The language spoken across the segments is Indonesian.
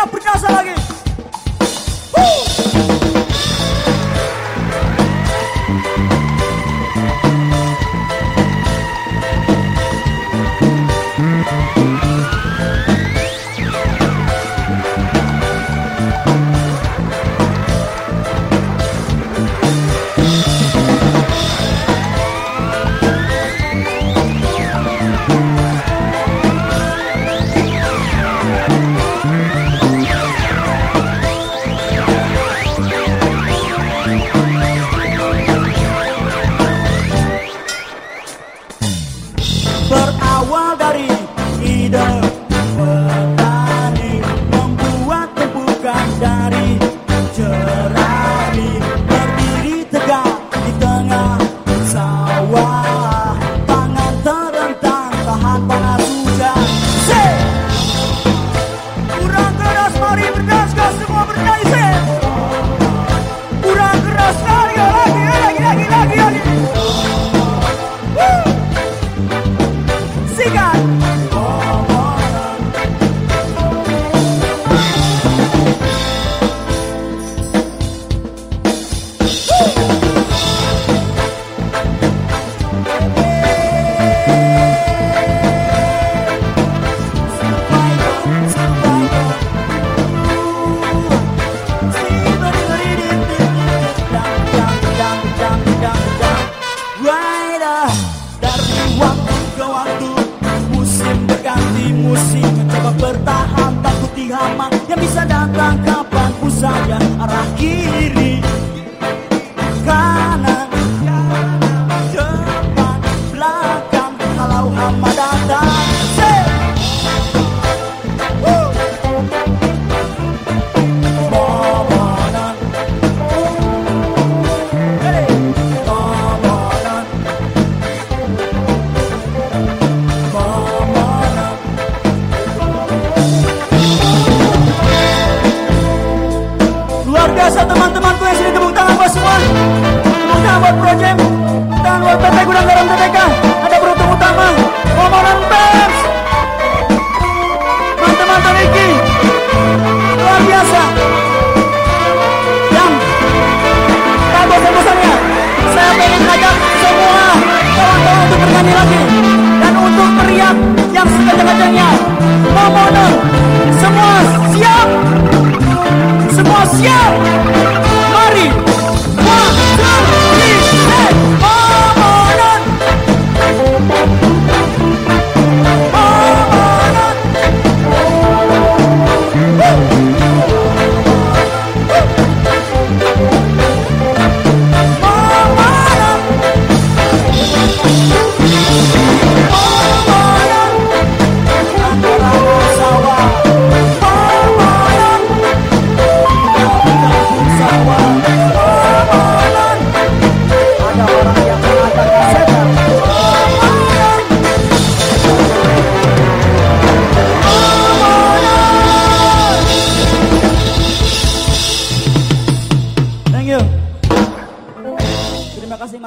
siap berjasa lagi. Sawah tangan terentang tahan panas hujan. Kurang saja arah kiri. Kanan depan belakang. Kalau hama datang buat proyek dan buat PT Gudang Garam TPK ada beruntung utama pemohon pers. Mantan-mantan Iki luar biasa.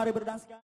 mari berdansa.